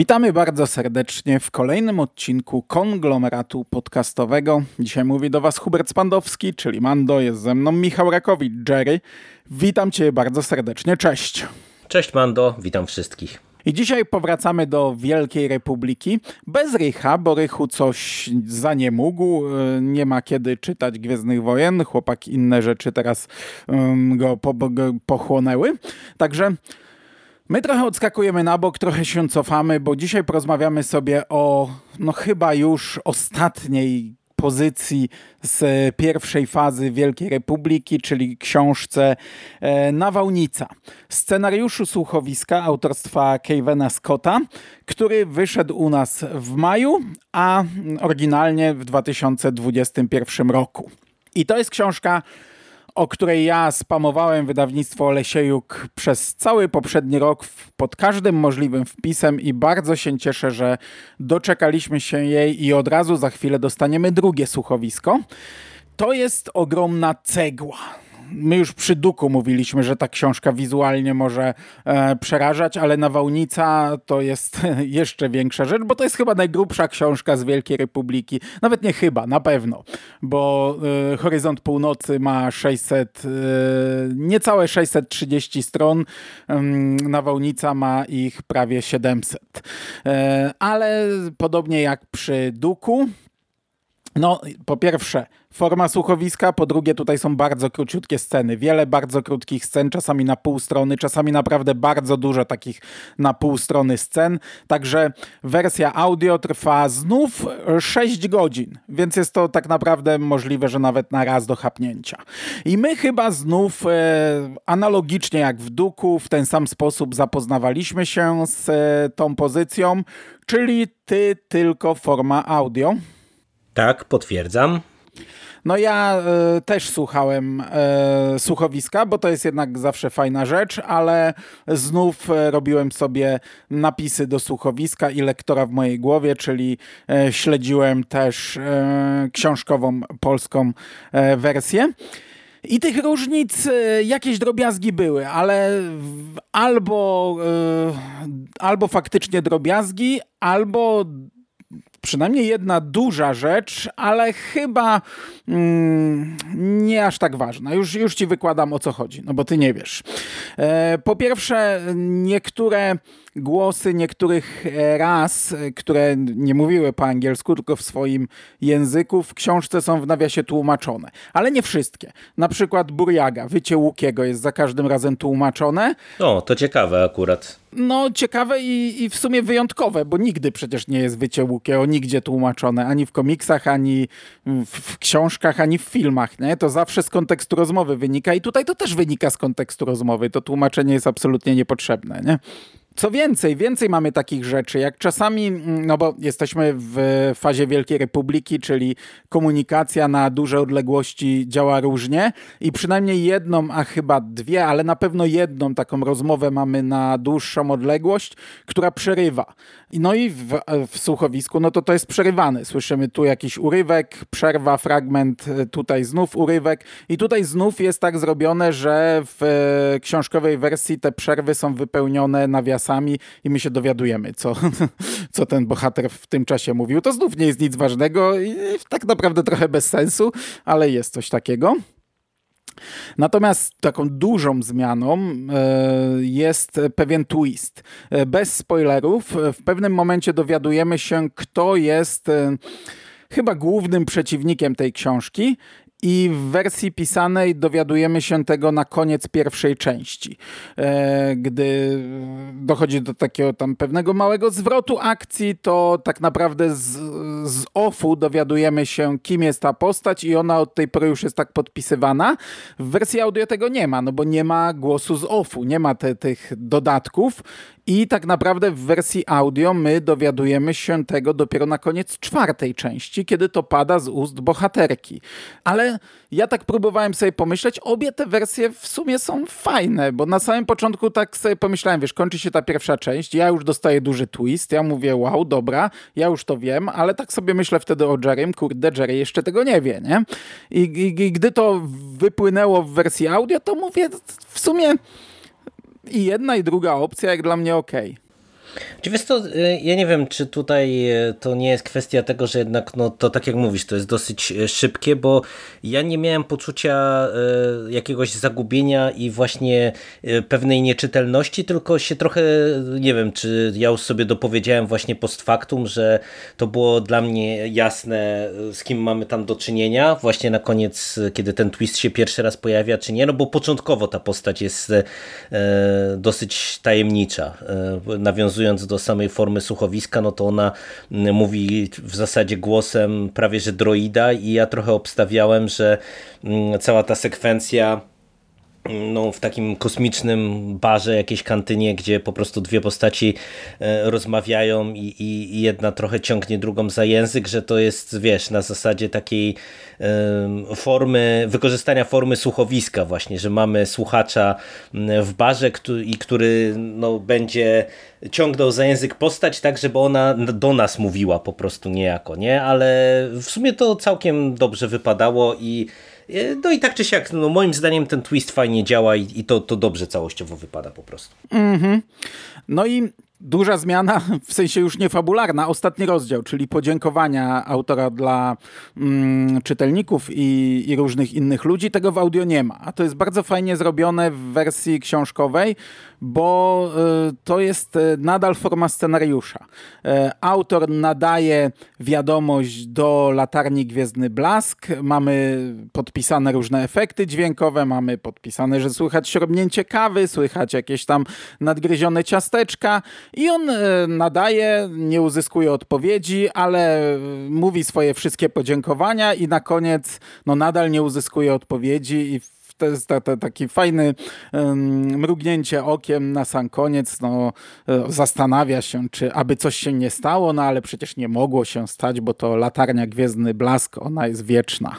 Witamy bardzo serdecznie w kolejnym odcinku konglomeratu podcastowego. Dzisiaj mówi do Was Hubert Spandowski, czyli Mando, jest ze mną Michał Rakowicz, Jerry. Witam Cię bardzo serdecznie, cześć. Cześć Mando, witam wszystkich. I dzisiaj powracamy do Wielkiej Republiki bez Rycha, bo Rychu coś za nie mógł. E, nie ma kiedy czytać Gwiezdnych Wojen. Chłopak inne rzeczy teraz um, go, po, go pochłonęły. Także My trochę odskakujemy na bok, trochę się cofamy, bo dzisiaj porozmawiamy sobie o, no chyba już ostatniej pozycji z pierwszej fazy Wielkiej Republiki, czyli książce e, Nawałnica. Scenariuszu słuchowiska autorstwa Kevena Scotta, który wyszedł u nas w maju, a oryginalnie w 2021 roku. I to jest książka o której ja spamowałem wydawnictwo Olesiejuk przez cały poprzedni rok pod każdym możliwym wpisem i bardzo się cieszę, że doczekaliśmy się jej i od razu za chwilę dostaniemy drugie słuchowisko. To jest ogromna cegła my już przy Duku mówiliśmy, że ta książka wizualnie może e, przerażać, ale Nawałnica to jest jeszcze większa rzecz, bo to jest chyba najgrubsza książka z Wielkiej Republiki. Nawet nie chyba, na pewno, bo e, Horyzont Północy ma 600, e, niecałe 630 stron, Nawałnica ma ich prawie 700. E, ale podobnie jak przy Duku, no, po pierwsze, forma słuchowiska, po drugie, tutaj są bardzo króciutkie sceny. Wiele bardzo krótkich scen, czasami na pół strony, czasami naprawdę bardzo dużo takich na pół strony scen. Także wersja audio trwa znów 6 godzin, więc jest to tak naprawdę możliwe, że nawet na raz do chapnięcia. I my chyba znów e, analogicznie jak w Duku, w ten sam sposób zapoznawaliśmy się z e, tą pozycją, czyli ty tylko forma audio. Tak, potwierdzam. No ja y, też słuchałem y, słuchowiska, bo to jest jednak zawsze fajna rzecz, ale znów y, robiłem sobie napisy do słuchowiska i lektora w mojej głowie, czyli śledziłem też książkową polską wersję. I tych różnic jakieś drobiazgi były, ale albo, albo faktycznie drobiazgi, albo przynajmniej jedna duża rzecz, ale chyba mm, nie aż tak ważna. Już, już ci wykładam o co chodzi, no bo ty nie wiesz. E, po pierwsze, niektóre głosy niektórych ras, które nie mówiły po angielsku, tylko w swoim języku, w książce są w nawiasie tłumaczone. Ale nie wszystkie. Na przykład Burjaga, wycie Łukiego jest za każdym razem tłumaczone. O, to ciekawe akurat. No, ciekawe i, i w sumie wyjątkowe, bo nigdy przecież nie jest wycie Łukiego nigdzie tłumaczone, ani w komiksach, ani w, książkach, ani w filmach, nie? To zawsze z kontekstu rozmowy wynika i tutaj to też wynika z kontekstu rozmowy. To tłumaczenie jest absolutnie niepotrzebne, nie? Co więcej, więcej mamy takich rzeczy, jak czasami, mm, no bo jesteśmy w fazie Wielkiej Republiki, czyli komunikacja na duże odległości działa różnie i przynajmniej jedną, a chyba dwie, ale na pewno jedną taką rozmowę mamy na dłuższą odległość, która przerywa. No i w, w słuchowisku, no to to jest przerywane. Słyszymy tu jakiś urywek, przerwa, fragment, tutaj znów urywek i tutaj znów jest tak zrobione, że w książkowej wersji te przerwy są wypełnione nawiasami i my się dowiadujemy, co, co ten bohater w tym czasie mówił. To znów nie jest nic ważnego i tak naprawdę trochę bez sensu, ale jest coś takiego. Natomiast taką dużą zmianą e, jest pewien twist. E, bez spoilerów, w pewnym momencie dowiadujemy się, kto jest e, chyba głównym przeciwnikiem tej książki i w wersji pisanej dowiadujemy się tego na koniec pierwszej części, e, gdy dochodzi do takiego tam pewnego małego zwrotu akcji, to tak naprawdę z, z offu dowiadujemy się, kim jest ta postać i ona od tej pory już jest tak podpisywana. W wersji audio tego nie ma, no bo nie ma głosu z offu, nie ma te, tych dodatków i tak naprawdę w wersji audio my dowiadujemy się tego dopiero na koniec czwartej części, kiedy to pada z ust bohaterki. Ale ja tak próbowałem sobie pomyśleć, obie te wersje w sumie są fajne, bo na samym początku tak sobie pomyślałem, wiesz, kończy się ta pierwsza część, ja już dostaję duży twist, ja mówię, wow, dobra, ja już to wiem, ale tak sobie myślę wtedy o Jerrym, kurde, Jerry jeszcze tego nie wie, nie? I, i, i gdy to wypłynęło w wersji audio, to mówię, w sumie i jedna i druga opcja jak dla mnie ok. Czy wiesz to, y, ja nie wiem, czy tutaj y, to nie jest kwestia tego, że jednak, no to tak jak mówisz, to jest dosyć y, szybkie, bo ja nie miałem poczucia jakiegoś zagubienia i właśnie pewnej nieczytelności, tylko się trochę, nie wiem, czy ja już sobie dopowiedziałem właśnie post factum, że to było dla mnie jasne, z kim mamy tam do czynienia, właśnie na koniec, kiedy ten twist się pierwszy raz pojawia, czy nie, no bo początkowo ta postać jest dosyć tajemnicza, nawiązując do samej formy słuchowiska, no to ona mm, mówi w zasadzie głosem prawie że droida i ja trochę obstawiałem, że mm, cała ta sekwencja no, w takim kosmicznym barze, jakiejś kantynie, gdzie po prostu dwie postaci e, rozmawiają i, i, jedna trochę ciągnie drugą za język, że to jest, wiesz, na zasadzie takiej formy, wykorzystania formy słuchowiska właśnie, że mamy słuchacza w barze i który no, będzie ciągnął za język postać tak, żeby ona do nas mówiła po prostu niejako, nie? Ale w sumie to całkiem dobrze wypadało i no i tak czy siak, no moim zdaniem ten twist fajnie działa i, i to, to dobrze całościowo wypada po prostu. Mm -hmm. No i duża zmiana, w sensie już nie fabularna, ostatni rozdział, czyli podziękowania autora dla mm, czytelników i, i, różnych innych ludzi, tego w audio nie ma. A to jest bardzo fajnie zrobione w wersji książkowej, bo y, to jest y, nadal forma scenariusza. Y, autor nadaje wiadomość do latarni Gwiezdny Blask, mamy podpisane różne efekty dźwiękowe, mamy podpisane, że słychać śrubnięcie kawy, słychać jakieś tam nadgryzione ciasteczka i on nadaje, nie uzyskuje odpowiedzi, ale mówi swoje wszystkie podziękowania i na koniec no nadal nie uzyskuje odpowiedzi i to jest ta, ta, taki fajny mrugnięcie okiem na sam koniec. No, e, zastanawia się, czy aby coś się nie stało, no ale przecież nie mogło się stać, bo to latarnia Gwiezdny Blask, ona jest wieczna.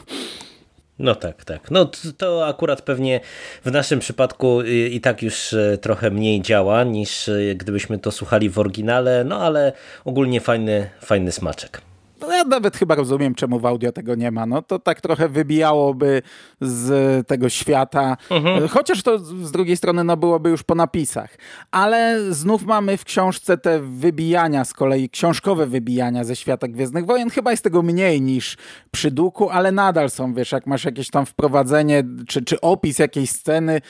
No tak, tak. No to akurat pewnie w naszym przypadku i tak już e, trochę mniej działa niż e, gdybyśmy to słuchali w oryginale, no ale ogólnie fajny, fajny smaczek. No ja nawet chyba rozumiem, czemu w audio tego nie ma. No to tak trochę wybijałoby z tego świata. Mhm. Chociaż to z drugiej strony no, byłoby już po napisach. Ale znów mamy w książce te wybijania z kolei, książkowe wybijania ze świata Gwiezdnych Wojen. Chyba jest tego mniej niż przy Duku, ale nadal są, wiesz, jak masz jakieś tam wprowadzenie czy, czy opis jakiejś sceny,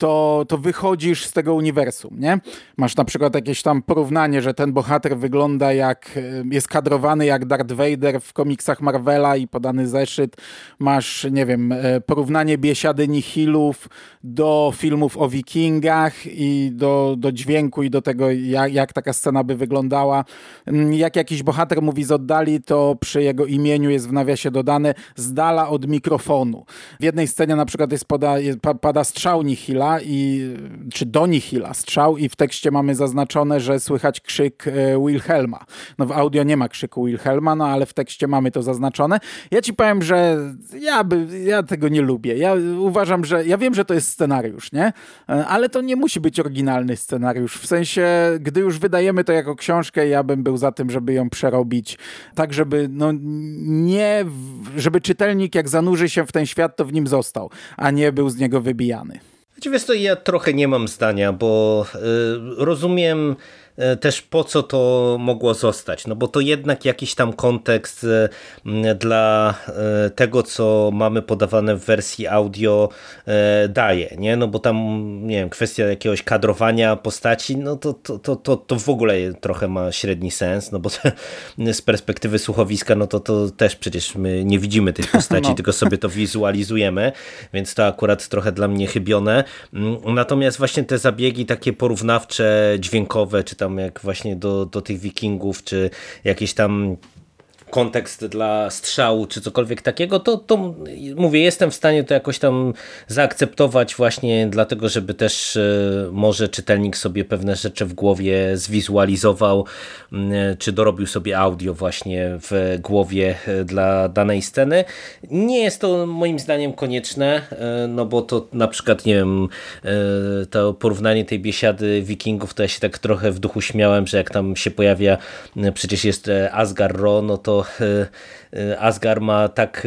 to, to wychodzisz z tego uniwersum, nie? Masz na przykład jakieś tam porównanie, że ten bohater wygląda jak, e, jest kadrowany jak Darth Vader w komiksach Marvela i podany zeszyt. Masz, nie wiem, e, porównanie biesiady Nihilów do filmów o wikingach i do, do dźwięku i do tego, jak, jak taka scena by wyglądała. Mm, jak jakiś bohater mówi z oddali, to przy jego imieniu jest w nawiasie dodane z dala od mikrofonu. W jednej scenie na przykład jest poda, pada strzał Nihila, i, czy do Nihila strzał i w tekście mamy zaznaczone, że słychać krzyk e, Wilhelma. No w audio nie ma krzyku Wilhelma, no ale w tekście mamy to zaznaczone. Ja ci powiem, że ja, by, ja tego nie lubię. Ja uważam, że ja wiem, że to jest scenariusz, nie? E, ale to nie musi być oryginalny scenariusz. W sensie, gdy już wydajemy to jako książkę, ja bym był za tym, żeby ją przerobić tak, żeby no nie, żeby czytelnik jak zanurzy się w ten świat, to w nim został, a nie był z niego wybijany. Wiesz to ja trochę nie mam zdania, bo y, rozumiem też po co to mogło zostać, no bo to jednak jakiś tam kontekst e, dla e, tego, co mamy podawane w wersji audio daje, nie? No bo tam, nie wiem, kwestia jakiegoś kadrowania postaci, no to, to, to, to, to w ogóle trochę ma średni sens, no bo z perspektywy słuchowiska, no to, to też przecież my nie widzimy tych postaci, no. tylko sobie to wizualizujemy, więc to akurat trochę dla mnie chybione. Mm, natomiast właśnie te zabiegi takie porównawcze, dźwiękowe, czy tam tam jak właśnie do, do tych wikingów, czy jakieś tam kontekst dla strzału, czy cokolwiek takiego, to, to mówię, jestem w stanie to jakoś tam zaakceptować właśnie dlatego, żeby też e, może czytelnik sobie pewne rzeczy w głowie zwizualizował, czy dorobił sobie audio właśnie w głowie e, dla danej sceny. Nie jest to moim zdaniem konieczne, e, no bo to na przykład, nie wiem, to porównanie tej biesiady wikingów, to ja się tak trochę w duchu śmiałem, że jak tam się pojawia, przecież jest Asgar Ro, no to to uh, Asgar ma tak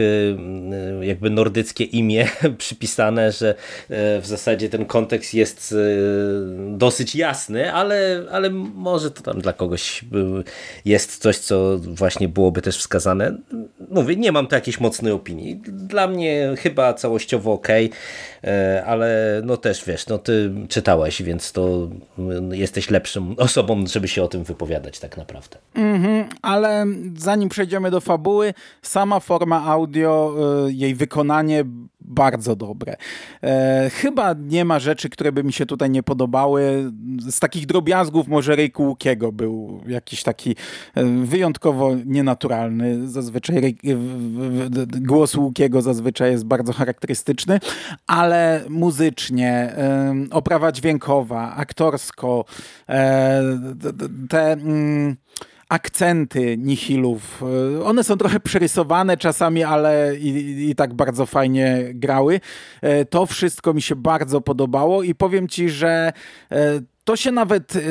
jakby nordyckie imię przypisane, że w zasadzie ten kontekst jest dosyć jasny, ale, ale może to tam dla kogoś jest coś, co właśnie byłoby też wskazane. Mówię, nie mam tu jakiejś mocnej opinii. Dla mnie chyba całościowo ok, ale no też wiesz, no ty czytałeś, więc to jesteś lepszą osobą, żeby się o tym wypowiadać tak naprawdę. Mm -hmm, ale zanim przejdziemy do fabuły, sama forma audio, y, jej wykonanie bardzo dobre. E, chyba nie ma rzeczy, które by mi się tutaj nie podobały. Z takich drobiazgów może Ray Łukiego był jakiś taki e, wyjątkowo nienaturalny. Zazwyczaj Ray, głos Łukiego zazwyczaj jest bardzo charakterystyczny, ale muzycznie, oprawa dźwiękowa, aktorsko, e, te... Mm, akcenty nihilów. E, one są trochę przerysowane czasami, ale i, i, tak bardzo fajnie grały. E, to wszystko mi się bardzo podobało i powiem ci, że e, to się nawet y,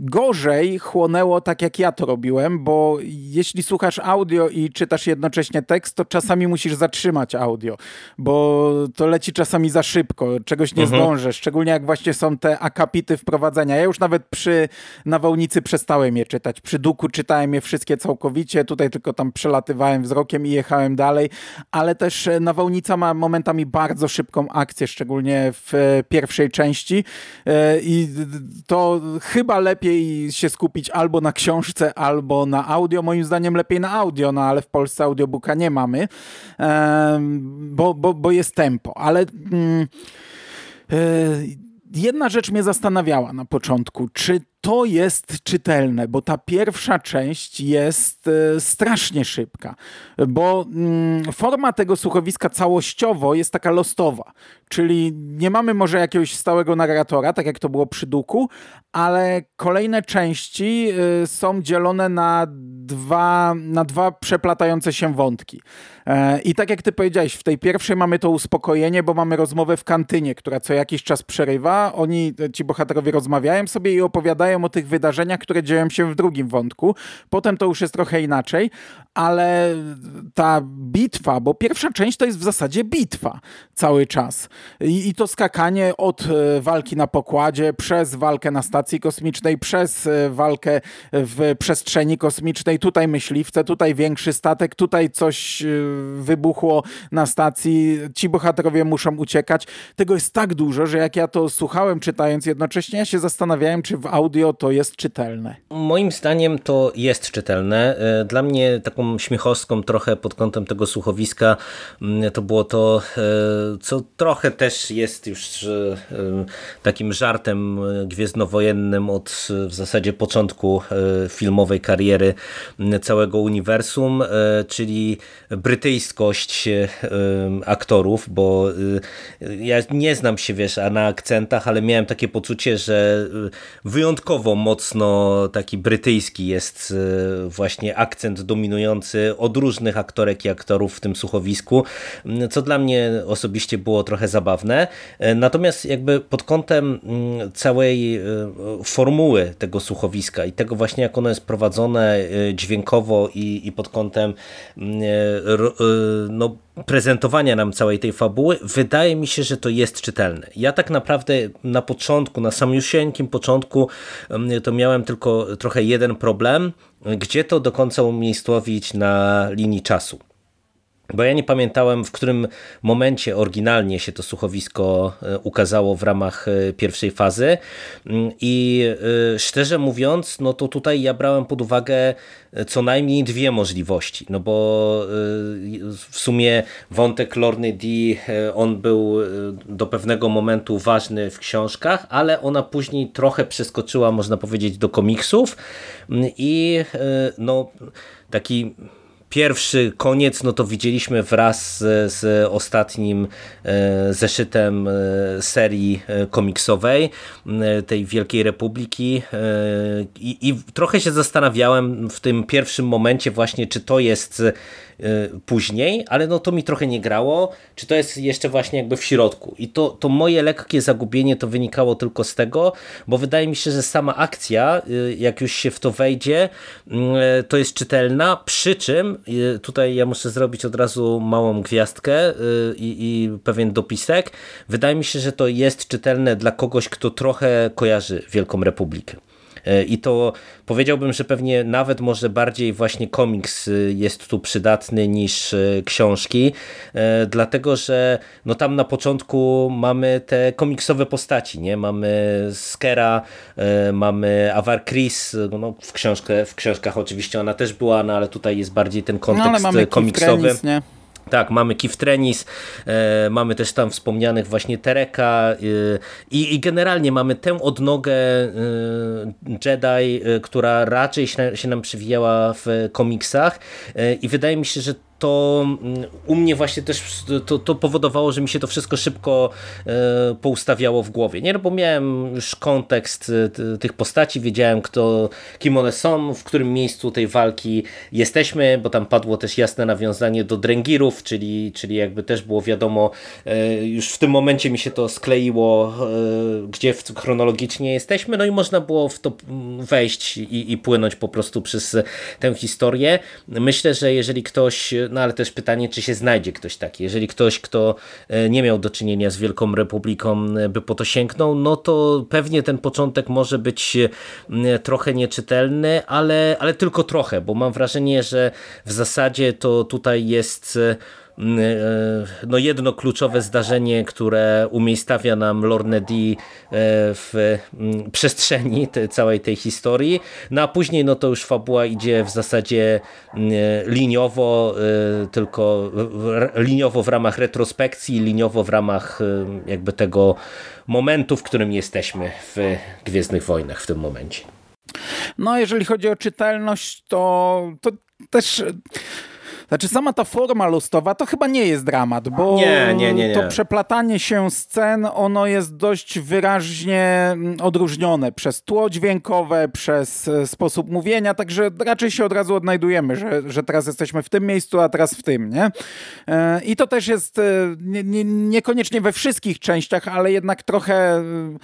gorzej chłonęło tak, jak ja to robiłem, bo jeśli słuchasz audio i czytasz jednocześnie tekst, to czasami musisz zatrzymać audio, bo to leci czasami za szybko, czegoś nie mhm. zdążysz, szczególnie jak właśnie są te akapity wprowadzenia. Ja już nawet przy nawałnicy przestałem je czytać, przy duku czytałem je wszystkie całkowicie, tutaj tylko tam przelatywałem wzrokiem i jechałem dalej, ale też e, nawałnica ma momentami bardzo szybką akcję, szczególnie w e, pierwszej części e, i to chyba lepiej się skupić albo na książce, albo na audio. Moim zdaniem lepiej na audio, no ale w Polsce audiobooka nie mamy, bo, bo, bo jest tempo. Ale mm, e, jedna rzecz mnie zastanawiała na początku, czy to jest czytelne, bo ta pierwsza część jest e, strasznie szybka, bo mm, forma tego słuchowiska całościowo jest taka lostowa, czyli nie mamy może jakiegoś stałego narratora, tak jak to było przy Duku, ale kolejne części e, są dzielone na dwa, na dwa przeplatające się wątki. E, I tak jak ty powiedziałeś, w tej pierwszej mamy to uspokojenie, bo mamy rozmowę w kantynie, która co jakiś czas przerywa. Oni, ci bohaterowie rozmawiają sobie i opowiadają o tych wydarzeniach, które dzieją się w drugim wątku. Potem to już jest trochę inaczej, ale ta bitwa, bo pierwsza część to jest w zasadzie bitwa cały czas. I, i to skakanie od e, walki na pokładzie, przez walkę na stacji kosmicznej, przez e, walkę w przestrzeni kosmicznej, tutaj myśliwce, tutaj większy statek, tutaj coś e, wybuchło na stacji, ci bohaterowie muszą uciekać. Tego jest tak dużo, że jak ja to słuchałem czytając jednocześnie, ja się zastanawiałem, czy w audio to jest czytelne. Moim zdaniem to jest czytelne. Dla mnie taką śmiechowską trochę pod kątem tego słuchowiska mm, to było to, e, co trochę też jest już e, takim żartem gwiezdnowojennym od w zasadzie początku e, filmowej kariery całego uniwersum, czyli brytyjskość aktorów, bo ja nie znam się, wiesz, a na akcentach, ale miałem takie poczucie, że wyjątkowo mocno taki brytyjski jest właśnie akcent dominujący od różnych aktorek i aktorów w tym słuchowisku, co dla mnie osobiście było trochę zabawne. Natomiast jakby pod kątem mm, całej e, formuły tego słuchowiska i tego właśnie jak ono jest prowadzone e, dźwiękowo i, i pod kątem mm, e, no, prezentowania nam całej tej fabuły, wydaje mi się, że to jest czytelne. Ja tak naprawdę na początku, na samiusieńkim początku to miałem tylko trochę jeden problem, gdzie to do końca umiejscowić na linii czasu. Bo ja nie pamiętałem, w którym momencie oryginalnie się to słuchowisko e, ukazało w ramach e, pierwszej fazy. Mm, I e, szczerze mówiąc, no to tutaj ja brałem pod uwagę co najmniej dwie możliwości. No bo w sumie wątek Lorny D, on był do pewnego momentu ważny w książkach, ale ona później trochę przeskoczyła, można powiedzieć, do komiksów. Mm, I no taki pierwszy koniec no to widzieliśmy wraz z, z ostatnim e, zeszytem e, serii e, komiksowej tej Wielkiej Republiki i, i trochę się zastanawiałem w tym pierwszym momencie właśnie, czy to jest później, ale no to mi trochę nie grało, czy to jest jeszcze właśnie jakby w środku. I to, to moje lekkie zagubienie to wynikało tylko z tego, bo wydaje mi się, że sama akcja, jak już się w to wejdzie, to jest czytelna, przy czym tutaj ja muszę zrobić od razu małą gwiazdkę y, i, i pewien dopisek. Wydaje mi się, że to jest czytelne dla kogoś, kto trochę kojarzy Wielką Republikę. Y, I to powiedziałbym, że pewnie nawet może bardziej właśnie komiks y, jest tu przydatny niż książki, dlatego że no tam na początku mamy te komiksowe postaci, nie? Mamy Skera, mamy Avar Chris, no w, książkę, w książkach oczywiście ona też była, no ale tutaj jest bardziej ten kontekst no, komiksowy. Nie? Tak, mamy Kif Trenis, e, mamy też tam wspomnianych właśnie Tereka e, i, i, generalnie mamy tę odnogę e, Jedi, e, która raczej się, się nam przywijała w komiksach i wydaje mi się, że to mm, u mnie właśnie też to, to powodowało, że mi się to wszystko szybko e, poustawiało w głowie. Nie, no bo miałem już kontekst e, tych postaci, wiedziałem kto, kim one są, w którym miejscu tej walki jesteśmy, bo tam padło też jasne nawiązanie do Drengirów, czyli, czyli jakby też było wiadomo, e, już w tym momencie mi się to skleiło, gdzie chronologicznie jesteśmy, no i można było w to mm, wejść i, i płynąć po prostu przez tę historię. Myślę, że jeżeli ktoś no ale też pytanie, czy się znajdzie ktoś taki. Jeżeli ktoś, kto e, nie miał do czynienia z Wielką Republiką, e, by po to sięgnął, no to pewnie ten początek może być e, trochę nieczytelny, ale, ale tylko trochę, bo mam wrażenie, że w zasadzie to tutaj jest no jedno kluczowe zdarzenie, które umiejscawia nam Lorne D e, w mm, przestrzeni całej tej historii, no a później no to już fabuła idzie w zasadzie mm, liniowo, tylko liniowo w ramach retrospekcji, liniowo w ramach jakby tego momentu, w którym jesteśmy w Gwiezdnych Wojnach w tym momencie. No, jeżeli chodzi o czytelność, to, to też znaczy sama ta forma lustowa to chyba nie jest dramat, bo nie, nie, nie, to przeplatanie się scen, ono jest dość wyraźnie mm, odróżnione przez tło dźwiękowe, przez e, sposób mówienia, także raczej się od razu odnajdujemy, że, że teraz jesteśmy w tym miejscu, a teraz w tym, nie? E, I to też jest e, nie, nie, niekoniecznie we wszystkich częściach, ale jednak trochę mm,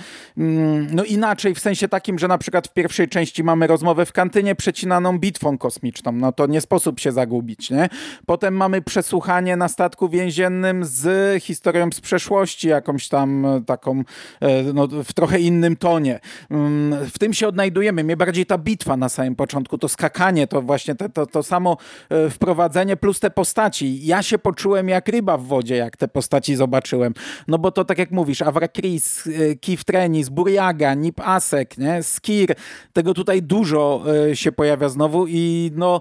no inaczej, w sensie takim, że na przykład w pierwszej części mamy rozmowę w kantynie przecinaną bitwą kosmiczną, no to nie sposób się zagubić, nie? Potem mamy przesłuchanie na statku więziennym z historią z przeszłości, jakąś tam e, taką e, no, w trochę innym tonie. Mm, w tym się odnajdujemy. Mnie bardziej ta bitwa na samym początku, to skakanie, to właśnie te, to, to samo e, wprowadzenie plus te postaci. Ja się poczułem jak ryba w wodzie, jak te postaci zobaczyłem. No bo to tak jak mówisz, Avra Chris, Kif Trenis, Buriaga, Nip Asek, nie? Skir, tego tutaj dużo się pojawia znowu i no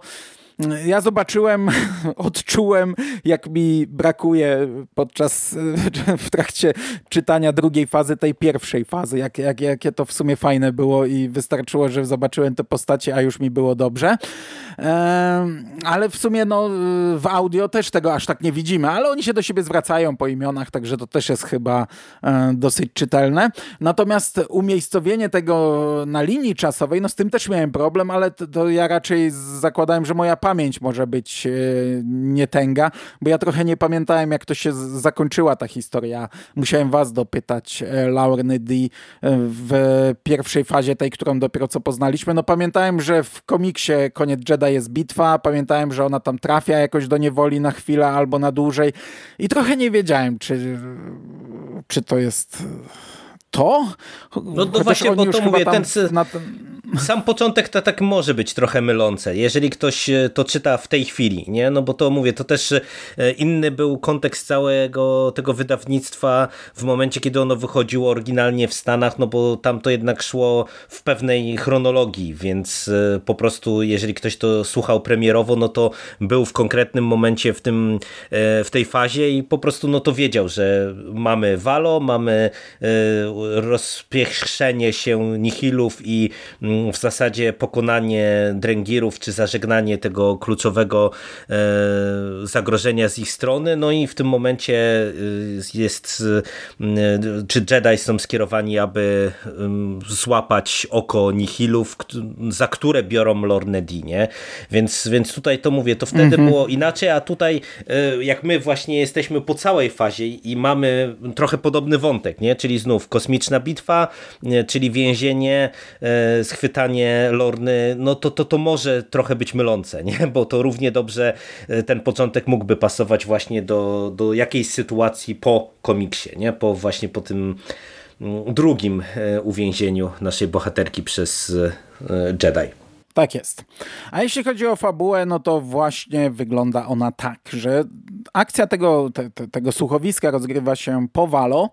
ja zobaczyłem, odczułem, jak mi brakuje podczas, w trakcie czytania drugiej fazy, tej pierwszej fazy, jak, jak, jakie to w sumie fajne było i wystarczyło, że zobaczyłem te postacie, a już mi było dobrze. Ale w sumie no, w audio też tego aż tak nie widzimy, ale oni się do siebie zwracają po imionach, także to też jest chyba dosyć czytelne. Natomiast umiejscowienie tego na linii czasowej, no z tym też miałem problem, ale to, to ja raczej zakładałem, że moja pamięć może być e, nietęga, bo ja trochę nie pamiętałem, jak to się zakończyła ta historia. Musiałem was dopytać, e, Laurny D, e, w pierwszej fazie tej, którą dopiero co poznaliśmy. No pamiętałem, że w komiksie Koniec Jedi jest bitwa, pamiętałem, że ona tam trafia jakoś do niewoli na chwilę albo na dłużej i trochę nie wiedziałem, czy, czy to jest to? No, no właśnie, bo to mówię, ten, ten, sam początek to tak może być trochę mylące, jeżeli ktoś e, to czyta w tej chwili, nie? No bo to mówię, to też e, inny był kontekst całego tego wydawnictwa w momencie, kiedy ono wychodziło oryginalnie w Stanach, no bo tam to jednak szło w pewnej chronologii, więc e, po prostu jeżeli ktoś to słuchał premierowo, no to był w konkretnym momencie w tym, w tej fazie i po prostu no to wiedział, że mamy Valo, mamy rozpieszczenie się nihilów i mm, w zasadzie pokonanie dręgirów, czy zażegnanie tego kluczowego e, zagrożenia z ich strony. No i w tym momencie jest, czy Jedi są skierowani, aby złapać oko nihilów, za które biorą Lorne D, nie? Więc, więc tutaj to mówię, to wtedy mhm. było inaczej, a tutaj jak my właśnie jesteśmy po całej fazie i mamy trochę podobny wątek, nie? czyli znów kosmiczna bitwa, czyli więzienie, e, schwytanie Lorny, no to, to, to może trochę być mylące, nie? bo to równie dobrze e, ten początek mógłby pasować właśnie do, do jakiejś sytuacji po komiksie, nie? po właśnie po tym mm, drugim e, uwięzieniu naszej bohaterki przez Jedi. Tak jest. A jeśli chodzi o fabułę, no to właśnie wygląda ona tak, że akcja tego, te, te, tego słuchowiska rozgrywa się po Walo.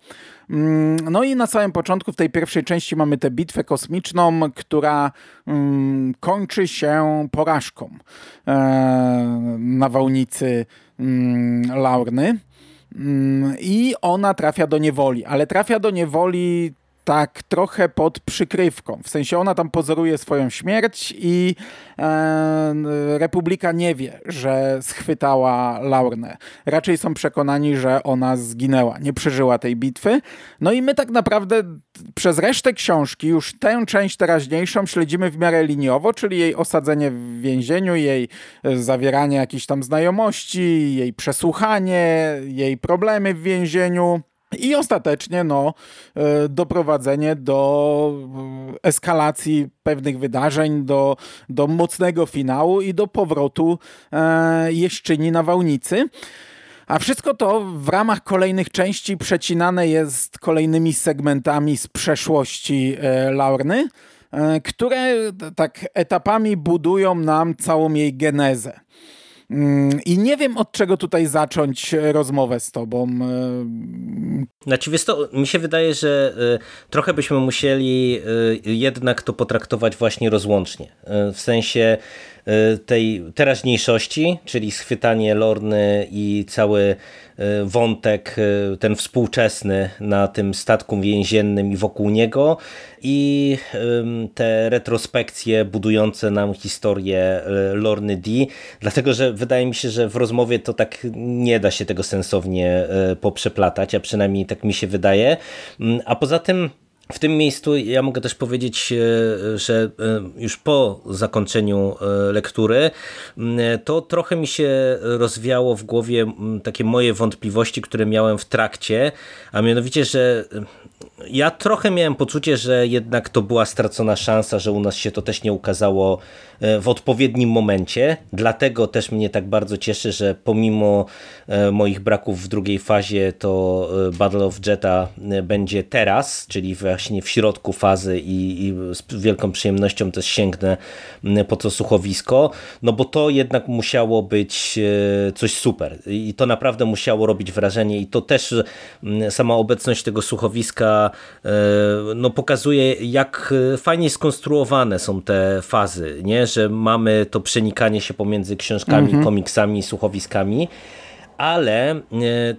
Mm, no i na samym początku w tej pierwszej części mamy tę bitwę kosmiczną, która mm, kończy się porażką e, nawałnicy mm, Laurny. I ona trafia do niewoli, ale trafia do niewoli tak trochę pod przykrywką. W sensie ona tam pozoruje swoją śmierć i e, Republika nie wie, że schwytała Laurnę. Raczej są przekonani, że ona zginęła, nie przeżyła tej bitwy. No i my tak naprawdę przez resztę książki już tę część teraźniejszą śledzimy w miarę liniowo, czyli jej osadzenie w więzieniu, jej zawieranie jakichś tam znajomości, jej przesłuchanie, jej problemy w więzieniu. I ostatecznie no, e, doprowadzenie do e, eskalacji pewnych wydarzeń, do, do mocnego finału i do powrotu e, Jeszczyni na Wałnicy. A wszystko to w ramach kolejnych części przecinane jest kolejnymi segmentami z przeszłości Laurny, które tak etapami budują nam całą jej genezę. Mm, I nie wiem, od czego tutaj zacząć rozmowę z tobą. E, znaczy, wiesz to, mi się wydaje, że e, trochę byśmy musieli e, jednak to potraktować właśnie rozłącznie. W sensie tej teraźniejszości, czyli schwytanie Lorny i cały E, wątek e, ten współczesny na tym statku więziennym i wokół niego i te retrospekcje budujące nam historię e, Lorny D, dlatego że wydaje mi się, że w rozmowie to tak nie da się tego sensownie poprzeplatać, a przynajmniej tak mi się wydaje. Mm, a poza tym w tym miejscu ja mogę też powiedzieć, e, że e, już po zakończeniu e, lektury to trochę mi się rozwiało w głowie takie moje wątpliwości, które miałem w trakcie, a mianowicie, że ja trochę miałem poczucie, że jednak to była stracona szansa, że u nas się to też nie ukazało w odpowiednim momencie. Dlatego też mnie tak bardzo cieszy, że pomimo moich braków w drugiej fazie, to Battle of Jetta będzie teraz, czyli właśnie w środku fazy i, i z wielką przyjemnością też sięgnę po to słuchowisko, no bo to jednak musiało być e, coś super i to naprawdę musiało robić wrażenie i to też sama obecność tego słuchowiska e, no pokazuje jak fajnie skonstruowane są te fazy, nie? że mamy to przenikanie się pomiędzy książkami, mhm. komiksami słuchowiskami ale e,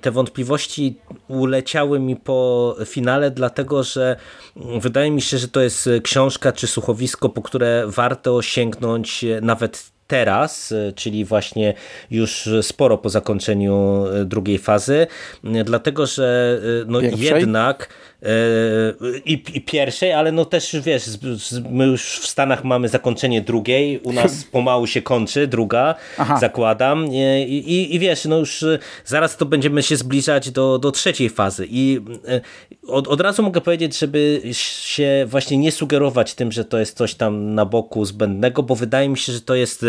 te wątpliwości uleciały mi po finale, dlatego że wydaje mi się, że to jest książka czy słuchowisko, po które warto sięgnąć nawet teraz, czyli właśnie już sporo po zakończeniu drugiej fazy, dlatego że no jednak i, i pierwszej, ale no też wiesz, my już w Stanach mamy zakończenie drugiej, u nas pomału się kończy druga, Aha. zakładam I, i, i wiesz, no już zaraz to będziemy się zbliżać do, do trzeciej fazy i e, od, od razu mogę powiedzieć, żeby się właśnie nie sugerować tym, że to jest coś tam na boku zbędnego, bo wydaje mi się, że to jest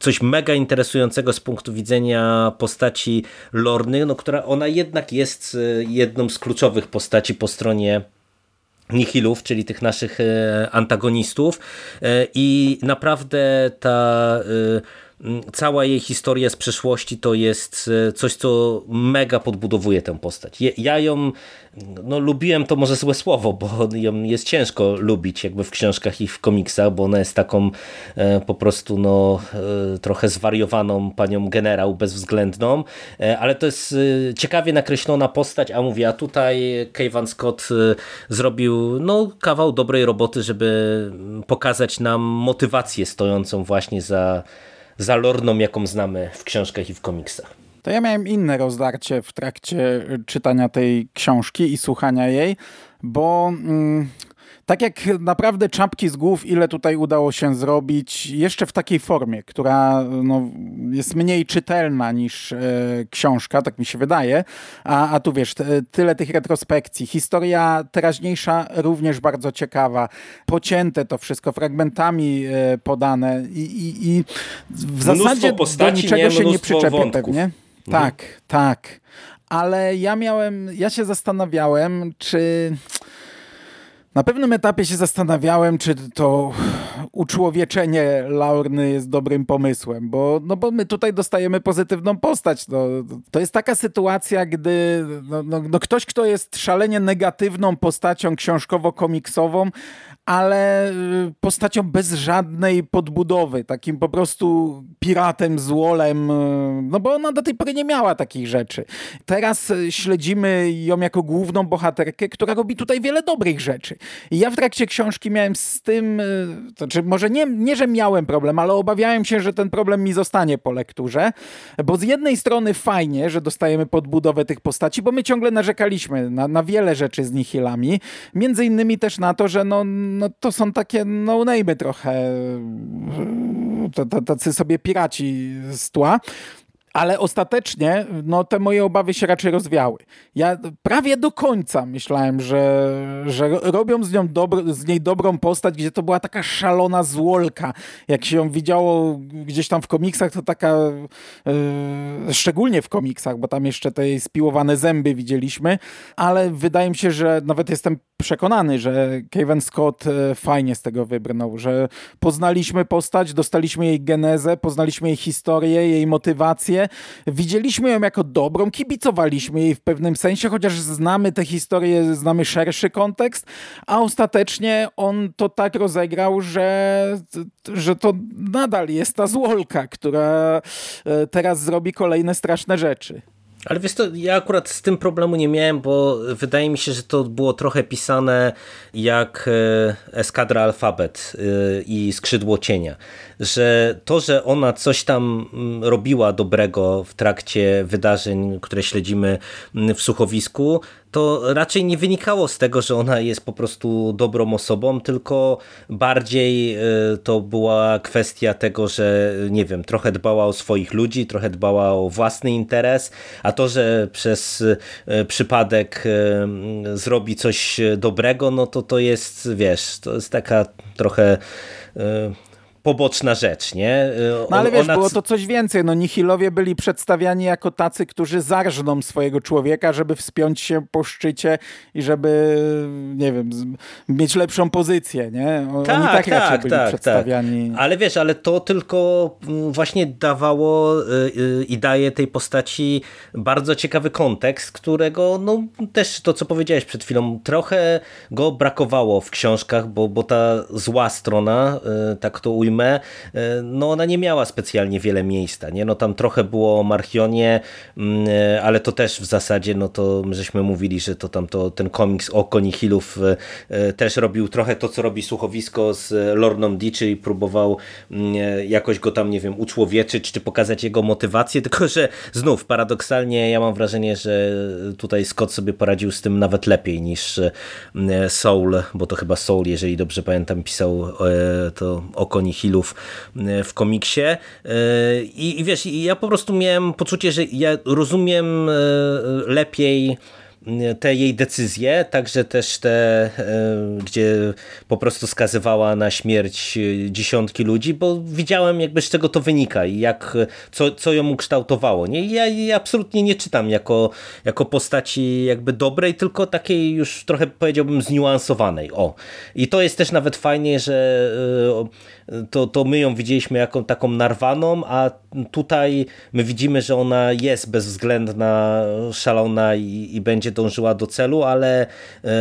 coś mega interesującego z punktu widzenia postaci Lorny, no, która ona jednak jest e, jedną z kluczowych postaci po stronie Nihilów, czyli tych naszych e, antagonistów. E, i naprawdę ta cała jej historia z przeszłości to jest coś, co mega podbudowuje tę postać. Ja ją no lubiłem to może złe słowo, bo ją jest ciężko lubić jakby w książkach i w komiksach, bo ona jest taką e, po prostu no e, trochę zwariowaną panią generał bezwzględną, e, ale to jest ciekawie nakreślona postać, a mówię, a tutaj Kevin Scott zrobił no kawał dobrej roboty, żeby pokazać nam motywację stojącą właśnie za, za Lorną, jaką znamy w książkach i w komiksach. To ja miałem inne rozdarcie w trakcie czytania tej książki i słuchania jej, bo mm, tak jak naprawdę czapki z głów, ile tutaj udało się zrobić, jeszcze w takiej formie, która no, jest mniej czytelna niż e, książka, tak mi się wydaje, a, a tu wiesz, tyle tych retrospekcji. Historia teraźniejsza również bardzo ciekawa, pocięte to wszystko, fragmentami e, podane i, i, i w mnóstwo zasadzie postaci, do niczego nie, się nie przyczepię wątków. pewnie. Mhm. Tak, tak. Ale ja miałem, ja się zastanawiałem, czy na pewnym etapie się zastanawiałem, czy to uczłowieczenie Laurny jest dobrym pomysłem, bo, no bo my tutaj dostajemy pozytywną postać. No, to jest taka sytuacja, gdy no, no, no ktoś, kto jest szalenie negatywną postacią książkowo-komiksową, ale y, postacią bez żadnej podbudowy, takim po prostu piratem, złolem, y, no bo ona do tej pory nie miała takich rzeczy. Teraz y, śledzimy ją jako główną bohaterkę, która robi tutaj wiele dobrych rzeczy. I ja w trakcie książki miałem z tym, znaczy może nie, nie, że miałem problem, ale obawiałem się, że ten problem mi zostanie po lekturze, bo z jednej strony fajnie, że dostajemy podbudowę tych postaci, bo my ciągle narzekaliśmy na, na wiele rzeczy z Nihilami, między innymi też na to, że no no to są takie no-name'y trochę, tacy sobie piraci z tła. Ale ostatecznie no, te moje obawy się raczej rozwiały. Ja prawie do końca myślałem, że, że robią z, nią dobro, z niej dobrą postać, gdzie to była taka szalona złolka. Jak się ją widziało gdzieś tam w komiksach, to taka, yy, szczególnie w komiksach, bo tam jeszcze te spiłowane zęby widzieliśmy, ale wydaje mi się, że nawet jestem przekonany, że Kevin Scott e, fajnie z tego wybrnął, że poznaliśmy postać, dostaliśmy jej genezę, poznaliśmy jej historię, jej motywację, widzieliśmy ją jako dobrą, kibicowaliśmy jej w pewnym sensie, chociaż znamy tę historię, znamy szerszy kontekst, a ostatecznie on to tak rozegrał, że, że to nadal jest ta złolka, która e, teraz zrobi kolejne straszne rzeczy. Ale wiesz to, ja akurat z tym problemu nie miałem, bo wydaje mi się, że to było trochę pisane jak e, Eskadra Alfabet e, i Skrzydło Cienia. Że to, że ona coś tam mm, robiła dobrego w trakcie wydarzeń, które śledzimy mm, w słuchowisku, to raczej nie wynikało z tego, że ona jest po prostu dobrą osobą, tylko bardziej e, to była kwestia tego, że nie wiem, trochę dbała o swoich ludzi, trochę dbała o własny interes, a to, że przez e, przypadek e, zrobi coś dobrego, no to to jest, wiesz, to jest taka trochę poboczna rzecz, nie? No ale wiesz, Ona... było to coś więcej. No Nihilowie byli przedstawiani jako tacy, którzy zarżną swojego człowieka, żeby wspiąć się po szczycie i żeby, nie wiem, mieć lepszą pozycję, nie? Oni tak, tak, tak byli tak, tak. przedstawiani. Tak. Ale wiesz, ale to tylko mm, właśnie dawało y, y, i daje tej postaci bardzo ciekawy kontekst, którego, no też to, co powiedziałeś przed chwilą, trochę go brakowało w książkach, bo, bo ta zła strona, y, tak to ujmę, e, no ona nie miała specjalnie wiele miejsca, nie? No tam trochę było o Marchionie, mm, e, ale to też w zasadzie, no to żeśmy mówili, że to tam to, ten komiks o Konihilów e, też robił trochę to, co robi słuchowisko z Lorną D, czyli próbował mm, jakoś go tam, nie wiem, uczłowieczyć, czy pokazać jego motywację, tylko że znów paradoksalnie ja mam wrażenie, że tutaj Scott sobie poradził z tym nawet lepiej niż Soul, bo to chyba Soul, jeżeli dobrze pamiętam, pisał to o Konihilów Hillów e, w komiksie. E, I, i wiesz, ja po prostu miałem poczucie, że ja rozumiem e, lepiej te jej decyzje, także też te, gdzie po prostu skazywała na śmierć dziesiątki ludzi, bo widziałem jakby z czego to wynika i jak, co, co ją ukształtowało. Nie? Ja, ja absolutnie nie czytam jako, jako postaci jakby dobrej, tylko takiej już trochę powiedziałbym zniuansowanej. O. I to jest też nawet fajnie, że to, to my ją widzieliśmy jako taką narwaną, a tutaj my widzimy, że ona jest bezwzględna, szalona i, i będzie dążyła do celu, ale,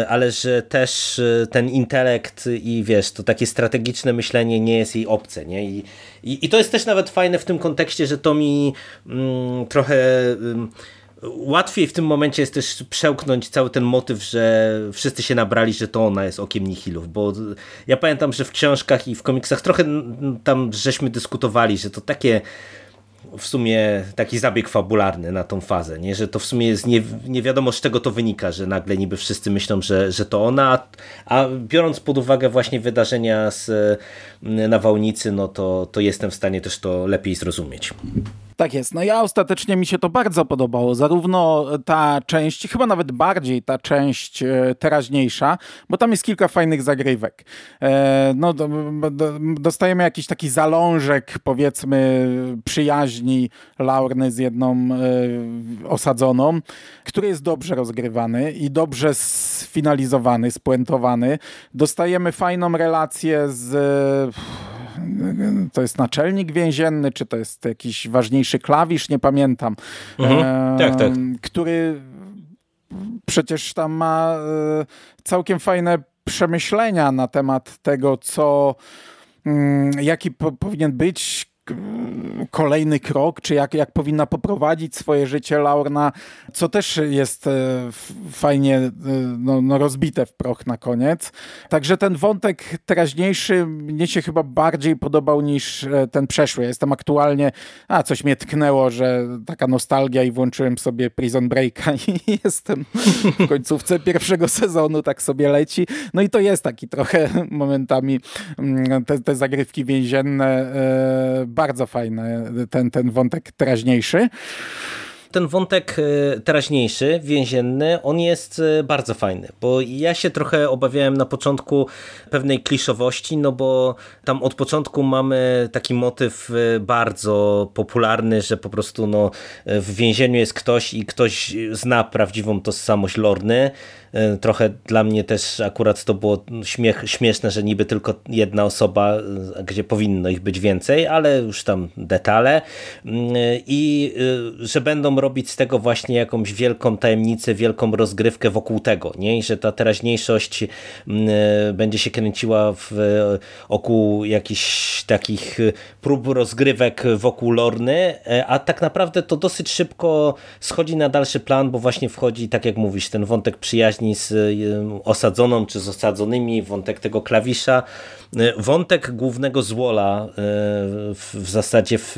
ale że też ten intelekt i wiesz, to takie strategiczne myślenie nie jest jej obce. Nie? I, i, i to jest też nawet fajne w tym kontekście, że to mi mm, trochę... Mm, łatwiej w tym momencie jest też przełknąć cały ten motyw, że wszyscy się nabrali, że to ona jest okiem nihilów, bo ja pamiętam, że w książkach i w komiksach trochę tam żeśmy dyskutowali, że to takie w sumie taki zabieg fabularny na tą fazę, nie? że to w sumie jest nie, nie wiadomo z czego to wynika, że nagle niby wszyscy myślą, że, że to ona, a, biorąc pod uwagę właśnie wydarzenia z nawałnicy, no to, to jestem w stanie też to lepiej zrozumieć. Tak jest. No ja ostatecznie mi się to bardzo podobało. Zarówno ta część, chyba nawet bardziej ta część e, teraźniejsza, bo tam jest kilka fajnych zagrywek. E, no, dostajemy jakiś taki zalążek, powiedzmy, przyjaźni Laurny z jedną e, osadzoną, który jest dobrze rozgrywany i dobrze sfinalizowany, spuentowany. Dostajemy fajną relację z to jest naczelnik więzienny, czy to jest jakiś ważniejszy klawisz, nie pamiętam. Mhm. Tak, tak. Który przecież tam ma e, całkiem fajne przemyślenia na temat tego, co mm, jaki po, powinien być kolejny krok, czy jak, jak powinna poprowadzić swoje życie Laurna, co też jest e, fajnie e, no, no, rozbite w proch na koniec. Także ten wątek teraźniejszy mnie się chyba bardziej podobał niż e, ten przeszły. jestem aktualnie, a coś mnie tknęło, że taka nostalgia i włączyłem sobie Prison Breaka i jestem w końcówce pierwszego sezonu, tak sobie leci. No i to jest taki trochę momentami mm, te, te zagrywki więzienne bardzo fajny ten, ten wątek teraźniejszy. Ten wątek e, teraźniejszy, więzienny, on jest e, bardzo fajny, bo ja się trochę obawiałem na początku pewnej kliszowości, no bo tam od początku mamy taki motyw e, bardzo popularny, że po prostu no, w więzieniu jest ktoś i ktoś zna prawdziwą tożsamość Lorny, trochę dla mnie też akurat to było śmiech, śmieszne, że niby tylko jedna osoba, e, gdzie powinno ich być więcej, ale już tam detale mm, i e, że będą robić z tego właśnie jakąś wielką tajemnicę, wielką rozgrywkę wokół tego, nie? I że ta teraźniejszość mm, będzie się kręciła w oku jakichś takich prób rozgrywek wokół Lorny, a tak naprawdę to dosyć szybko schodzi na dalszy plan, bo właśnie wchodzi, tak jak mówisz, ten wątek przyjaźni przyjaźni z y, osadzoną czy z osadzonymi, wątek tego klawisza, y, wątek głównego złola y, w zasadzie w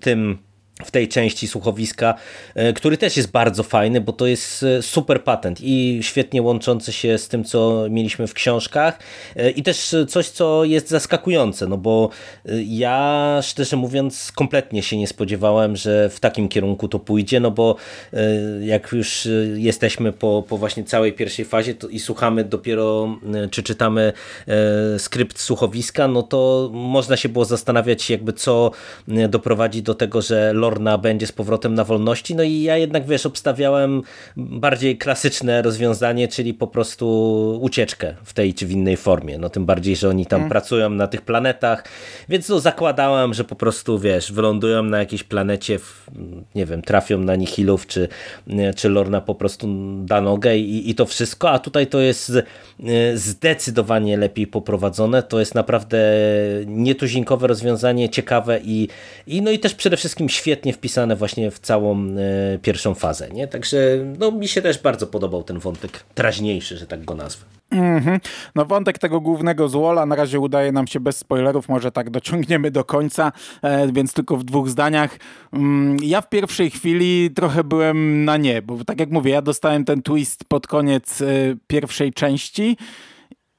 tym w tej części słuchowiska, e, który też jest bardzo fajny, bo to jest e, super patent i świetnie łączący się z tym, co mieliśmy w książkach e, i też coś, co jest zaskakujące, no bo ja szczerze mówiąc kompletnie się nie spodziewałem, że w takim kierunku to pójdzie, no bo jak już jesteśmy po, po właśnie całej pierwszej fazie i słuchamy dopiero, czy czytamy skrypt słuchowiska, no to można się było zastanawiać jakby co doprowadzi do tego, że Lorna będzie z powrotem na wolności. No i ja jednak, wiesz, obstawiałem bardziej klasyczne rozwiązanie, czyli po prostu ucieczkę w tej czy w innej formie. No tym bardziej, że oni tam hmm. pracują na tych planetach, więc no zakładałem, że po prostu, wiesz, wylądują na jakiejś planecie, w, nie wiem, trafią na nihilów, czy, czy Lorna po prostu da nogę i, i to wszystko, a tutaj to jest zdecydowanie lepiej poprowadzone. To jest naprawdę nietuzinkowe rozwiązanie, ciekawe i, i no i też przede wszystkim świetne świetnie wpisane właśnie w całą e, pierwszą fazę. Nie? Także no, mi się też bardzo podobał ten wątek teraźniejszy, że tak go nazwę. Mm -hmm. No wątek tego głównego złola na razie udaje nam się bez spoilerów, może tak dociągniemy do końca, e, więc tylko w dwóch zdaniach. Mm, ja w pierwszej chwili trochę byłem na nie, bo tak jak mówię, ja dostałem ten twist pod koniec e, pierwszej części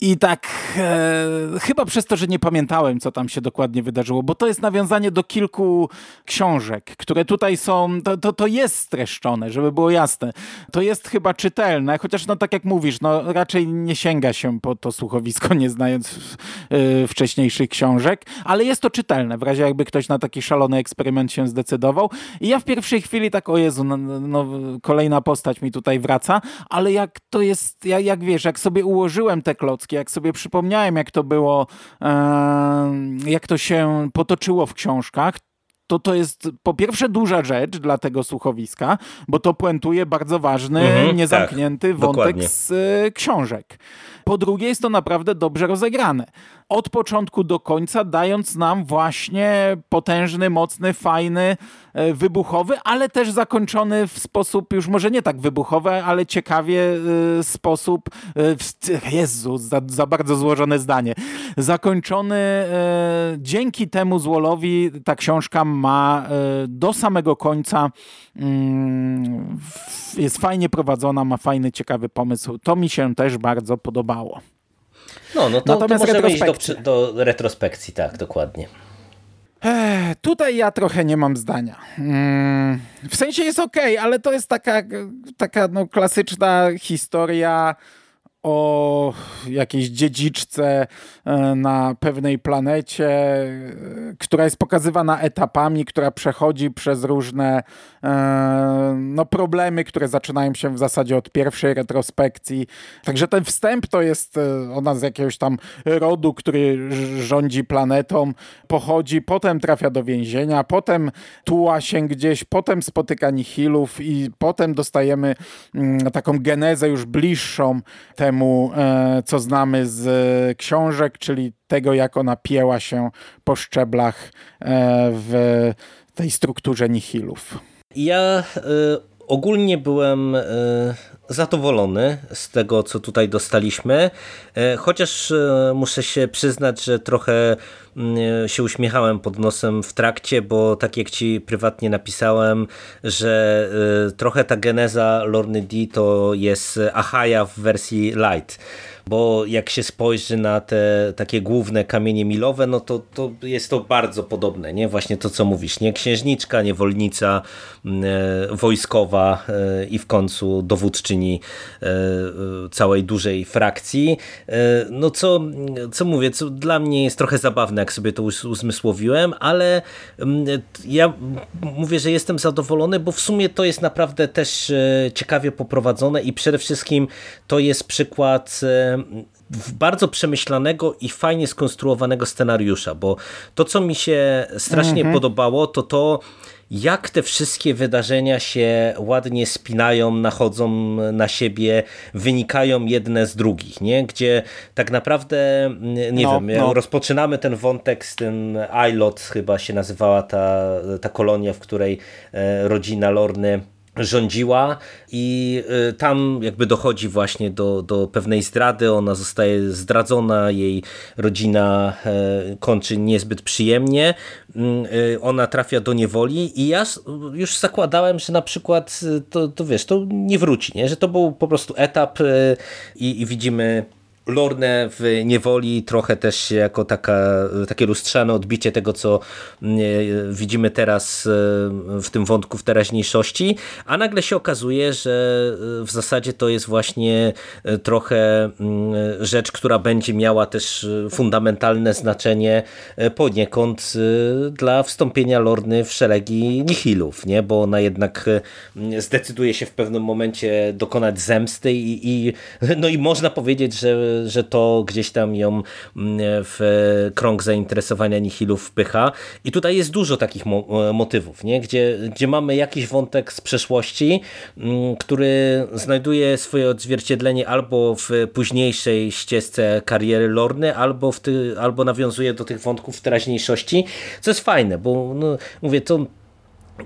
I tak e, chyba przez to, że nie pamiętałem, co tam się dokładnie wydarzyło, bo to jest nawiązanie do kilku książek, które tutaj są, to, to, to jest streszczone, żeby było jasne. To jest chyba czytelne, chociaż no tak jak mówisz, no raczej nie sięga się po to słuchowisko, nie znając e, wcześniejszych książek, ale jest to czytelne, w razie jakby ktoś na taki szalony eksperyment się zdecydował. I ja w pierwszej chwili tak, o Jezu, no, no kolejna postać mi tutaj wraca, ale jak to jest, jak, jak wiesz, jak sobie ułożyłem te klocki, jak sobie przypomniałem, jak to było, jak to się potoczyło w książkach, to to jest po pierwsze duża rzecz dla tego słuchowiska, bo to puentuje bardzo ważny, mhm, niezamknięty tak, wątek dokładnie. z y, książek. Po drugie jest to naprawdę dobrze rozegrane od początku do końca, dając nam właśnie potężny, mocny, fajny, e, wybuchowy, ale też zakończony w sposób już może nie tak wybuchowy, ale ciekawie e, sposób, e, Jezu, za, za bardzo złożone zdanie, zakończony dzięki temu Złolowi ta książka ma do samego końca mm, jest fajnie prowadzona, ma fajny, ciekawy pomysł. To mi się też bardzo podobało. No, no to, Natomiast to możemy iść do, do retrospekcji, tak, dokładnie. Ech, tutaj ja trochę nie mam zdania. Mm, w sensie jest ok, ale to jest taka, taka no, klasyczna historia o jakiejś dziedziczce e, na pewnej planecie, e, która jest pokazywana etapami, która przechodzi przez różne e, no, problemy, które zaczynają się w zasadzie od pierwszej retrospekcji. Także ten wstęp to jest ona z jakiegoś tam rodu, który rządzi planetą, pochodzi, potem trafia do więzienia, potem tuła się gdzieś, potem spotyka nihilów i potem dostajemy mm, taką genezę już bliższą temu temu, e, co znamy z książek, czyli tego, jak ona pieła się po szczeblach e, w tej strukturze nihilów. Ja e, ogólnie byłem zadowolony z tego, co tutaj dostaliśmy, chociaż muszę się przyznać, że trochę mm, się uśmiechałem pod nosem w trakcie, bo tak jak ci prywatnie napisałem, że trochę ta geneza Lorny D to jest Ahaja w wersji light bo jak się spojrzy na te takie główne kamienie milowe, no to, to jest to bardzo podobne, nie? Właśnie to, co mówisz, nie? Księżniczka, niewolnica, mm, e, wojskowa e, i w końcu dowódczyni e, całej dużej frakcji. No co, co mówię, co dla mnie jest trochę zabawne, jak sobie to uzmysłowiłem, ale mm, ja mówię, że jestem zadowolony, bo w sumie to jest naprawdę też ciekawie poprowadzone i przede wszystkim to jest przykład bardzo przemyślanego i fajnie skonstruowanego scenariusza, bo to, co mi się strasznie mhm. podobało, to to, jak te wszystkie wydarzenia się ładnie spinają, nachodzą na siebie, wynikają jedne z drugich, nie? Gdzie tak naprawdę, nie no, wiem, no. rozpoczynamy ten wątek z tym Ilot, chyba się nazywała ta, ta kolonia, w której e, rodzina Lorny rządziła i y, tam jakby dochodzi właśnie do, do pewnej zdrady, ona zostaje zdradzona, jej rodzina e, kończy niezbyt przyjemnie, mm, y, ona trafia do niewoli i ja już zakładałem, że na przykład y, to, to wiesz, to nie wróci, nie? że to był po prostu etap i, i widzimy Lorne w niewoli trochę też jako taka, takie lustrzane odbicie tego, co mm, e, widzimy teraz e, w tym wątku w teraźniejszości, a nagle się okazuje, że e, w zasadzie to jest właśnie trochę mm, rzecz, która będzie miała też fundamentalne znaczenie poniekąd dla wstąpienia Lorny w szeregi nihilów, nie? bo ona jednak zdecyduje się w pewnym momencie dokonać zemsty i, i no i można powiedzieć, że że to gdzieś tam ją mm, w krąg zainteresowania Nihilów wpycha. I tutaj jest dużo takich mo motywów, nie? Gdzie, gdzie mamy jakiś wątek z przeszłości, mm, który znajduje swoje odzwierciedlenie albo w późniejszej ścieżce kariery Lorny, albo, w ty, albo nawiązuje do tych wątków w teraźniejszości, co jest fajne, bo no, mówię, to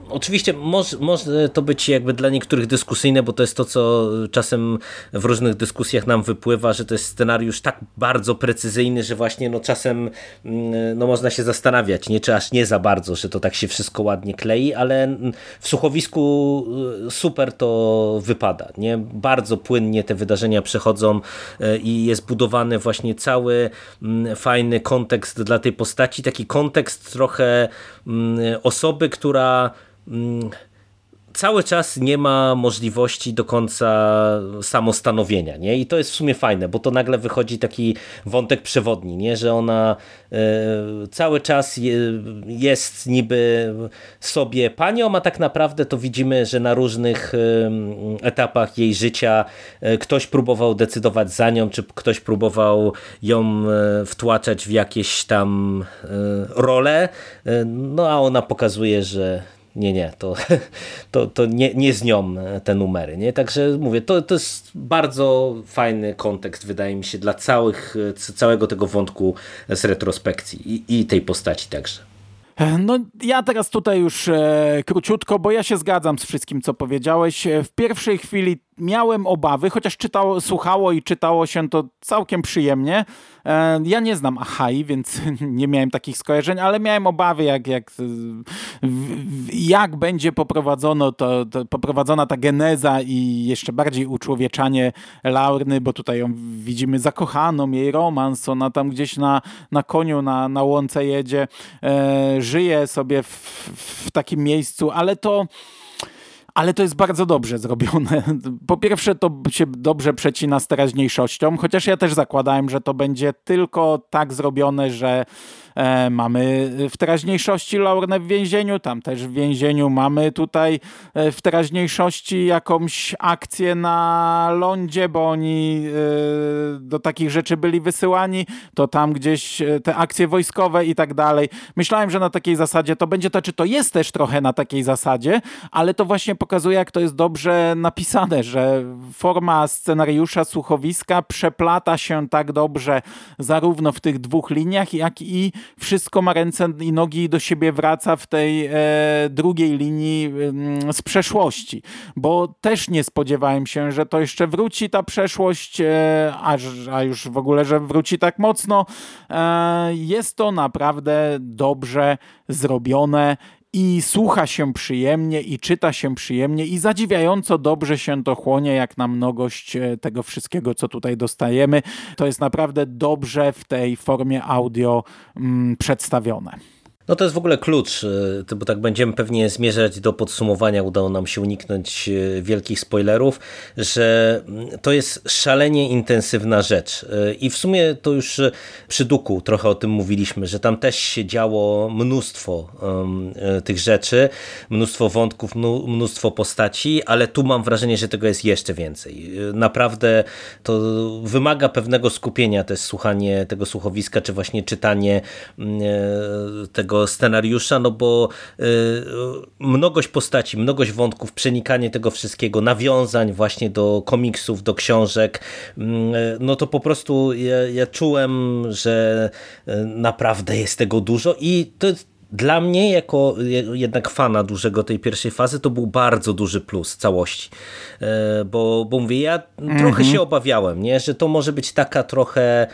Oczywiście może, to być jakby dla niektórych dyskusyjne, bo to jest to, co czasem w różnych dyskusjach nam wypływa, że to jest scenariusz tak bardzo precyzyjny, że właśnie no czasem mm, no można się zastanawiać, nie czy aż nie za bardzo, że to tak się wszystko ładnie klei, ale w słuchowisku y, super to wypada. Nie? Bardzo płynnie te wydarzenia przechodzą y, i jest budowany właśnie cały mm, fajny kontekst dla tej postaci, taki kontekst trochę osoby, która Mm, cały czas nie ma możliwości do końca samostanowienia, nie? I to jest w sumie fajne, bo to nagle wychodzi taki wątek przewodni, nie? Że ona e, cały czas je, jest niby sobie panią, a tak naprawdę to widzimy, że na różnych e, etapach jej życia e, ktoś próbował decydować za nią, czy ktoś próbował ją wtłaczać w jakieś tam role, no a ona pokazuje, że nie, nie, to, to, to nie, nie z nią te numery. Nie? Także mówię, to, to jest bardzo fajny kontekst, wydaje mi się, dla całych, całego tego wątku z retrospekcji i, i tej postaci także. No, ja teraz tutaj już e, króciutko, bo ja się zgadzam z wszystkim, co powiedziałeś. W pierwszej chwili miałem obawy, chociaż czytało, słuchało i czytało się to całkiem przyjemnie. E, ja nie znam Ahai, więc nie miałem takich skojarzeń, ale miałem obawy, jak, jak, jak będzie poprowadzono to, to, poprowadzona ta geneza i jeszcze bardziej uczłowieczanie Laurny, bo tutaj ją widzimy zakochaną, jej romans, ona tam gdzieś na, na koniu, na, na łące jedzie, e, żyje sobie w, w takim miejscu, ale to ale to jest bardzo dobrze zrobione. Po pierwsze, to się dobrze przecina z teraźniejszością, chociaż ja też zakładałem, że to będzie tylko tak zrobione, że E, mamy w teraźniejszości Laurnę w więzieniu, tam też w więzieniu mamy tutaj e, w teraźniejszości jakąś akcję na lądzie, bo oni e, do takich rzeczy byli wysyłani, to tam gdzieś te akcje wojskowe i tak dalej. Myślałem, że na takiej zasadzie to będzie, to czy to jest też trochę na takiej zasadzie, ale to właśnie pokazuje, jak to jest dobrze napisane, że forma scenariusza słuchowiska przeplata się tak dobrze zarówno w tych dwóch liniach, jak i wszystko ma ręce i nogi do siebie wraca w tej e, drugiej linii e, z przeszłości, bo też nie spodziewałem się, że to jeszcze wróci ta przeszłość, e, a, a już w ogóle, że wróci tak mocno. E, jest to naprawdę dobrze zrobione i słucha się przyjemnie i czyta się przyjemnie i zadziwiająco dobrze się to chłonie jak na mnogość e, tego wszystkiego, co tutaj dostajemy. To jest naprawdę dobrze w tej formie audio mm, przedstawione. No to jest w ogóle klucz, y, bo tak będziemy pewnie zmierzać do podsumowania, udało nam się uniknąć y, wielkich spoilerów, że mm, to jest szalenie intensywna rzecz y, i w sumie to już przy Duku trochę o tym mówiliśmy, że tam też się działo mnóstwo tych rzeczy, mnóstwo wątków, mnóstwo postaci, ale tu mam wrażenie, że tego jest jeszcze więcej. Naprawdę to wymaga pewnego skupienia też słuchanie tego słuchowiska, czy właśnie czytanie mm, tego scenariusza, no bo y, mnogość postaci, mnogość wątków, przenikanie tego wszystkiego, nawiązań właśnie do komiksów, do książek, mm, no to po prostu ja, ja czułem, że y, naprawdę jest tego dużo i to dla mnie, jako jednak fana dużego tej pierwszej fazy, to był bardzo duży plus całości. Bo, bo mówię, ja mm -hmm. trochę się obawiałem, nie? że to może być taka trochę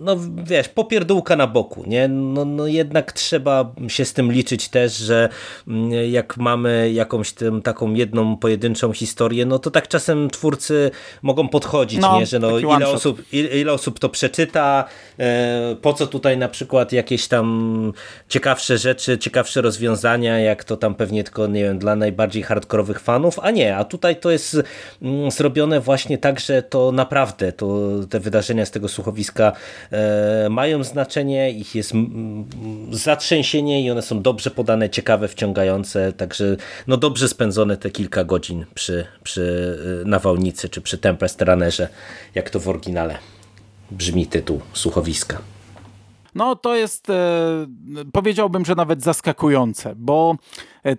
no wiesz, popierdółka na boku, nie? No, no jednak trzeba się z tym liczyć też, że mm, jak mamy jakąś tym, taką jedną pojedynczą historię, no to tak czasem twórcy mogą podchodzić, no, nie? Że no ile osób, ile, ile, osób to przeczyta, e, po co tutaj na przykład jakieś tam ciekawsze rzeczy, ciekawsze rozwiązania, jak to tam pewnie tylko, nie wiem, dla najbardziej hardkorowych fanów, a nie, a tutaj to jest mm, zrobione właśnie tak, że to naprawdę to te wydarzenia z tego słuchania słuchowiska e, mają znaczenie, ich jest zatrzęsienie i one są dobrze podane, ciekawe, wciągające, także no dobrze spędzone te kilka godzin przy, przy e, nawałnicy czy przy Tempest Runnerze, jak to w oryginale brzmi tytuł słuchowiska. No to jest, e, powiedziałbym, że nawet zaskakujące, bo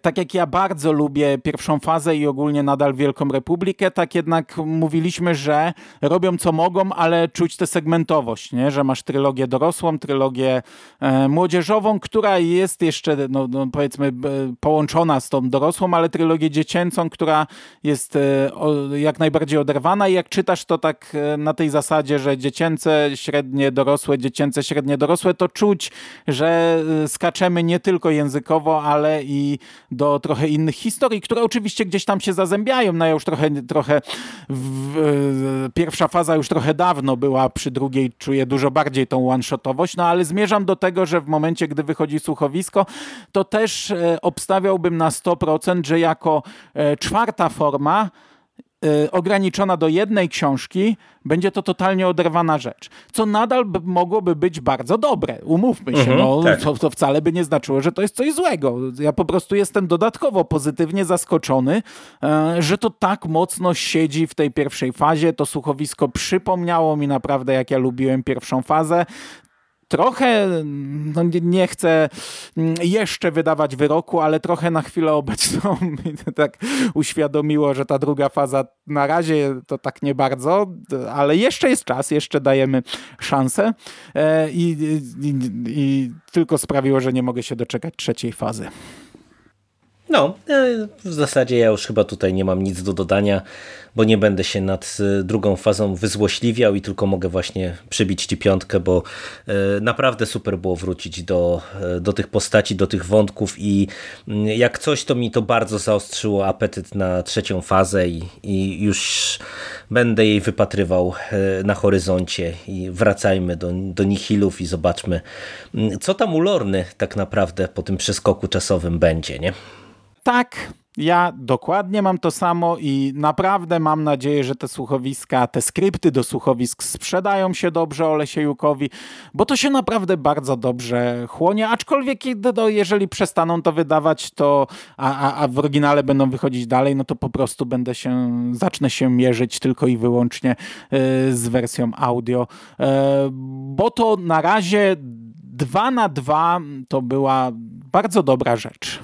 tak jak ja bardzo lubię pierwszą fazę i ogólnie nadal Wielką Republikę, tak jednak mówiliśmy, że robią co mogą, ale czuć tę segmentowość, nie? że masz trylogię dorosłą, trylogię e, młodzieżową, która jest jeszcze, no, no, powiedzmy, połączona z tą dorosłą, ale trylogię dziecięcą, która jest e, jak najbardziej oderwana i jak czytasz to tak e, na tej zasadzie, że dziecięce, średnie, dorosłe, dziecięce, średnie, dorosłe, to czuć, że e, skaczemy nie tylko językowo, ale i do trochę innych historii, które oczywiście gdzieś tam się zazębiają. No ja już trochę, trochę w, e, pierwsza faza już trochę dawno była, przy drugiej czuję dużo bardziej tą one-shotowość, no ale zmierzam do tego, że w momencie, gdy wychodzi słuchowisko, to też obstawiałbym na 100%, że jako czwarta forma ograniczona do jednej książki, będzie to totalnie oderwana rzecz. Co nadal mogłoby być bardzo dobre. Umówmy się, mhm, no, tak. to, to, wcale by nie znaczyło, że to jest coś złego. Ja po prostu jestem dodatkowo pozytywnie zaskoczony, e, że to tak mocno siedzi w tej pierwszej fazie. To słuchowisko przypomniało mi naprawdę, jak ja lubiłem pierwszą fazę trochę, no nie chcę jeszcze wydawać wyroku, ale trochę na chwilę obecną mi tak uświadomiło, że ta druga faza na razie to tak nie bardzo, ale jeszcze jest czas, jeszcze dajemy szansę e, i, i, i tylko sprawiło, że nie mogę się doczekać trzeciej fazy. No, e, w zasadzie ja już chyba tutaj nie mam nic do dodania, bo nie będę się nad e, drugą fazą wyzłośliwiał i tylko mogę właśnie przybić ci piątkę, bo e, naprawdę super było wrócić do, do tych postaci, do tych wątków i mm, jak coś, to mi to bardzo zaostrzyło apetyt na trzecią fazę i, i już będę jej wypatrywał na horyzoncie i wracajmy do, do Nihilów i zobaczmy, mm, co tam u Lorny tak naprawdę po tym przeskoku czasowym będzie, nie? Tak, ja dokładnie mam to samo i naprawdę mam nadzieję, że te słuchowiska, te skrypty do słuchowisk sprzedają się dobrze Olesiejukowi, bo to się naprawdę bardzo dobrze chłonie, aczkolwiek jeżeli przestaną to wydawać, to a, a, a w oryginale będą wychodzić dalej, no to po prostu będę się, zacznę się mierzyć tylko i wyłącznie y, z wersją audio, y, bo to na razie dwa na dwa to była bardzo dobra rzecz.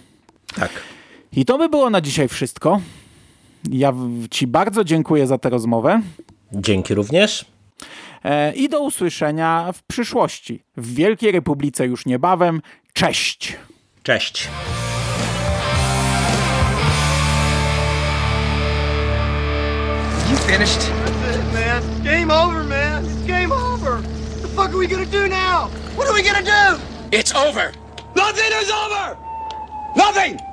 Tak. I to by było na dzisiaj wszystko. Ja Ci bardzo dziękuję za tę rozmowę. Dzięki również. E, I do usłyszenia w przyszłości. W Wielkiej Republice już niebawem. Cześć. Cześć. You finished? That's it, man. Game over, man. It's game over. What the fuck are we gonna do now? What are we gonna do? It's over. Nothing is over. Nothing.